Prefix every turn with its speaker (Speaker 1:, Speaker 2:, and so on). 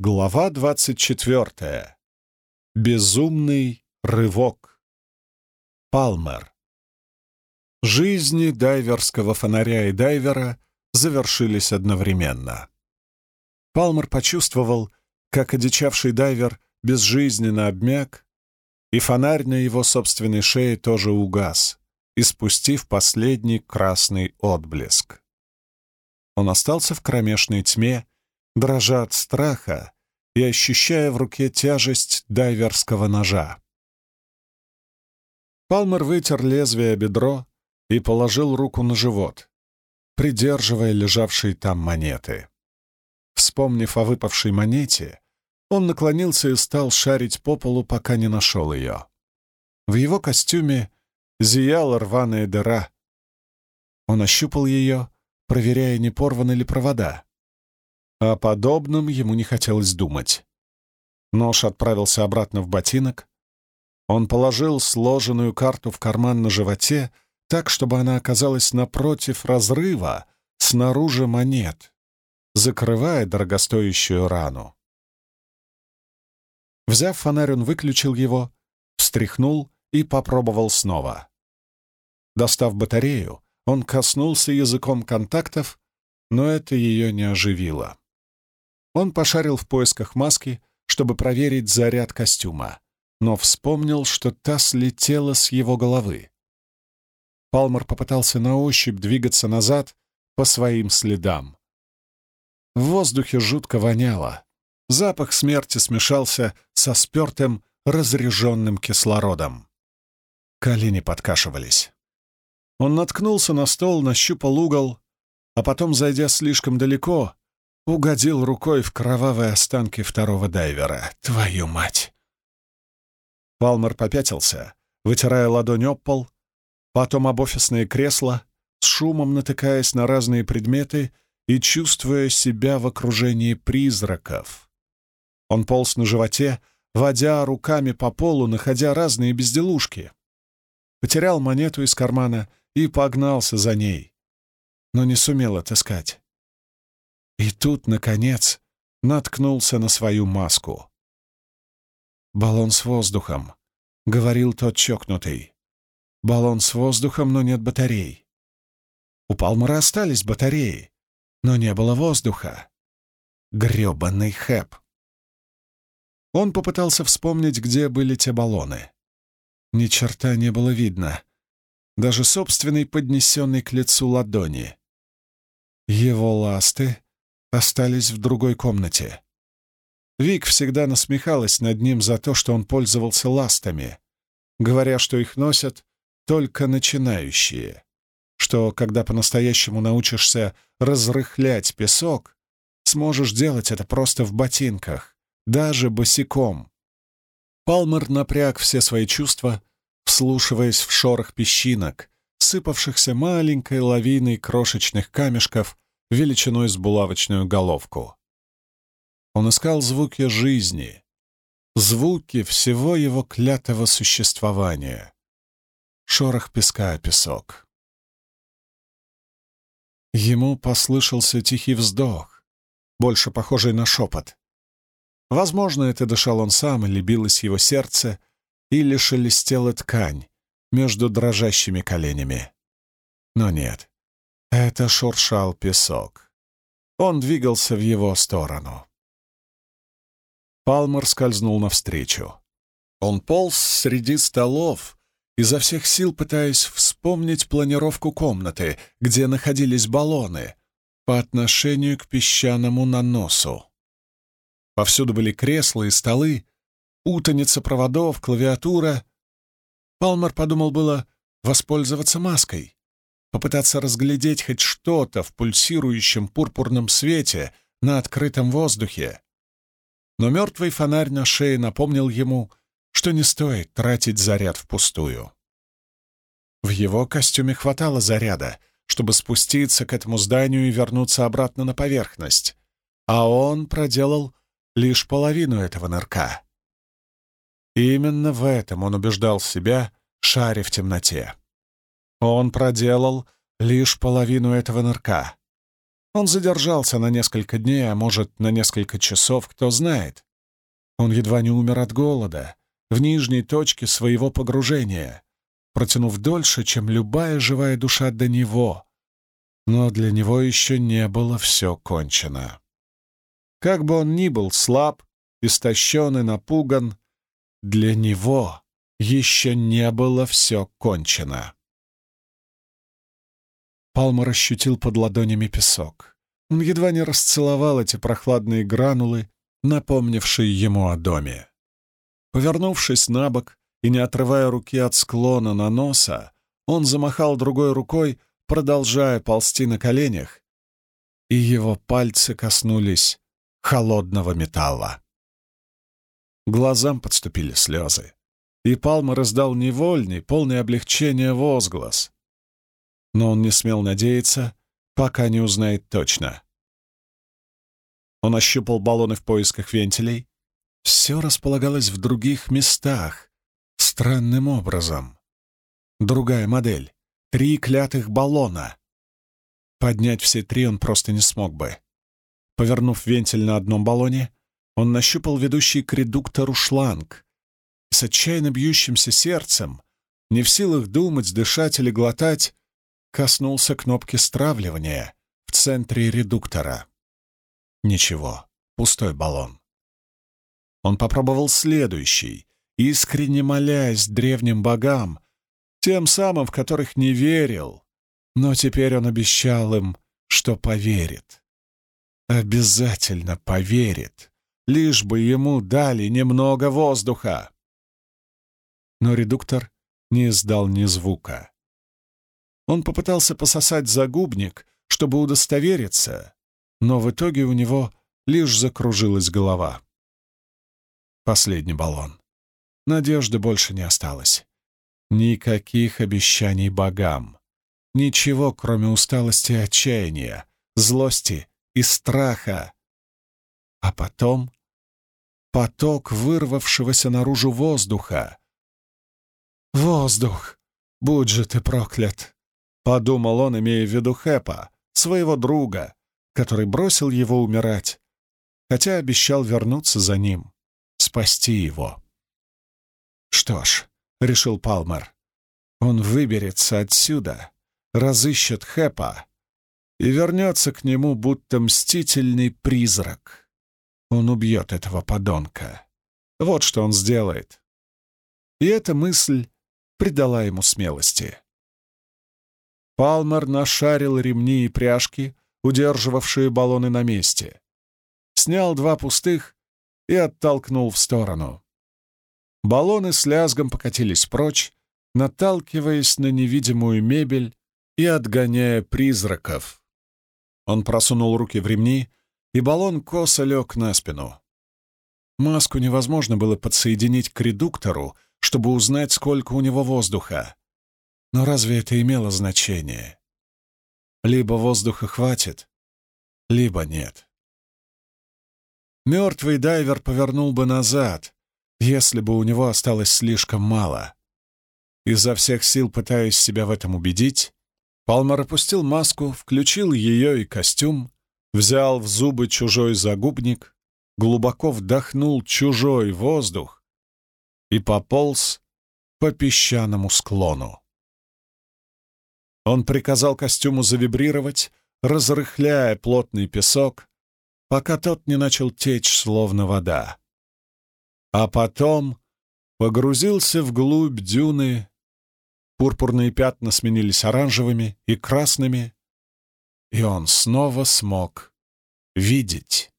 Speaker 1: Глава двадцать четвертая. Безумный рывок. Палмер. Жизни дайверского фонаря и дайвера завершились одновременно. Палмер почувствовал, как одичавший дайвер безжизненно обмяк, и фонарь на его собственной шее тоже угас, испустив последний красный отблеск. Он остался в кромешной тьме, дрожа от страха и ощущая в руке тяжесть дайверского ножа. Палмер вытер лезвие бедро и положил руку на живот, придерживая лежавшие там монеты. Вспомнив о выпавшей монете, он наклонился и стал шарить по полу, пока не нашел ее. В его костюме зияла рваная дыра. Он ощупал ее, проверяя, не порваны ли провода. О подобном ему не хотелось думать. Нож отправился обратно в ботинок. Он положил сложенную карту в карман на животе так, чтобы она оказалась напротив разрыва снаружи монет, закрывая дорогостоящую рану. Взяв фонарь, он выключил его, встряхнул и попробовал снова. Достав батарею, он коснулся языком контактов, но это ее не оживило. Он пошарил в поисках маски, чтобы проверить заряд костюма, но вспомнил, что та слетела с его головы. Палмер попытался на ощупь двигаться назад по своим следам. В воздухе жутко воняло. Запах смерти смешался со спертым, разреженным кислородом. Колени подкашивались. Он наткнулся на стол, нащупал угол, а потом, зайдя слишком далеко, угодил рукой в кровавые останки второго дайвера. Твою мать! Палмер попятился, вытирая ладонь об пол, потом об офисное кресло, с шумом натыкаясь на разные предметы и чувствуя себя в окружении призраков. Он полз на животе, водя руками по полу, находя разные безделушки. Потерял монету из кармана и погнался за ней, но не сумел отыскать. И тут, наконец, наткнулся на свою маску. «Баллон с воздухом», — говорил тот чокнутый. «Баллон с воздухом, но нет батарей». У Палмара остались батареи, но не было воздуха. Грёбаный хэп. Он попытался вспомнить, где были те баллоны. Ни черта не было видно. Даже собственной поднесенной к лицу ладони. Его ласты остались в другой комнате. Вик всегда насмехалась над ним за то, что он пользовался ластами, говоря, что их носят только начинающие, что, когда по-настоящему научишься разрыхлять песок, сможешь делать это просто в ботинках, даже босиком. Палмер напряг все свои чувства, вслушиваясь в шорох песчинок, сыпавшихся маленькой лавиной крошечных камешков величиной с булавочную головку. Он искал звуки жизни, звуки всего его клятого существования. Шорох песка о песок. Ему послышался тихий вздох, больше похожий на шепот. Возможно, это дышал он сам, или билось его сердце, или шелестела ткань между дрожащими коленями. Но нет, это шуршал песок. Он двигался в его сторону. Палмер скользнул навстречу. Он полз среди столов, изо всех сил пытаясь вспомнить планировку комнаты, где находились баллоны, по отношению к песчаному наносу. Повсюду были кресла и столы, утаница проводов, клавиатура. Палмер подумал было воспользоваться маской попытаться разглядеть хоть что-то в пульсирующем пурпурном свете на открытом воздухе. Но мертвый фонарь на шее напомнил ему, что не стоит тратить заряд впустую. В его костюме хватало заряда, чтобы спуститься к этому зданию и вернуться обратно на поверхность, а он проделал лишь половину этого нырка. И именно в этом он убеждал себя, шаря в темноте. Он проделал лишь половину этого нырка. Он задержался на несколько дней, а может, на несколько часов, кто знает. Он едва не умер от голода, в нижней точке своего погружения, протянув дольше, чем любая живая душа до него. Но для него еще не было все кончено. Как бы он ни был слаб, истощен и напуган, для него еще не было все кончено. Палмер ощутил под ладонями песок. Он едва не расцеловал эти прохладные гранулы, напомнившие ему о доме. Повернувшись на бок и не отрывая руки от склона на носа, он замахал другой рукой, продолжая ползти на коленях, и его пальцы коснулись холодного металла. Глазам подступили слезы, и Палма раздал невольный, полный облегчения возглас но он не смел надеяться, пока не узнает точно. Он ощупал баллоны в поисках вентилей. Все располагалось в других местах, странным образом. Другая модель. Три клятых баллона. Поднять все три он просто не смог бы. Повернув вентиль на одном баллоне, он нащупал ведущий к редуктору шланг. С отчаянно бьющимся сердцем, не в силах думать, дышать или глотать, коснулся кнопки стравливания в центре редуктора. Ничего, пустой баллон. Он попробовал следующий, искренне молясь древним богам, тем самым, в которых не верил, но теперь он обещал им, что поверит. Обязательно поверит, лишь бы ему дали немного воздуха. Но редуктор не издал ни звука. Он попытался пососать загубник, чтобы удостовериться, но в итоге у него лишь закружилась голова. Последний баллон. Надежды больше не осталось. Никаких обещаний богам. Ничего, кроме усталости и отчаяния, злости и страха. А потом поток вырвавшегося наружу воздуха. «Воздух! Будь же ты проклят!» Подумал он, имея в виду Хэпа, своего друга, который бросил его умирать, хотя обещал вернуться за ним, спасти его. «Что ж», — решил Палмер, — «он выберется отсюда, разыщет Хэпа и вернется к нему, будто мстительный призрак. Он убьет этого подонка. Вот что он сделает». И эта мысль придала ему смелости. Палмер нашарил ремни и пряжки, удерживавшие баллоны на месте. Снял два пустых и оттолкнул в сторону. Баллоны с лязгом покатились прочь, наталкиваясь на невидимую мебель и отгоняя призраков. Он просунул руки в ремни, и баллон косо лег на спину. Маску невозможно было подсоединить к редуктору, чтобы узнать, сколько у него воздуха. Но разве это имело значение? Либо воздуха хватит, либо нет. Мертвый дайвер повернул бы назад, если бы у него осталось слишком мало. Изо всех сил пытаясь себя в этом убедить, Палмер опустил маску, включил ее и костюм, взял в зубы чужой загубник, глубоко вдохнул чужой воздух и пополз по песчаному склону. Он приказал костюму завибрировать, разрыхляя плотный песок, пока тот не начал течь, словно вода. А потом погрузился вглубь дюны, пурпурные пятна сменились оранжевыми и красными, и он снова смог видеть.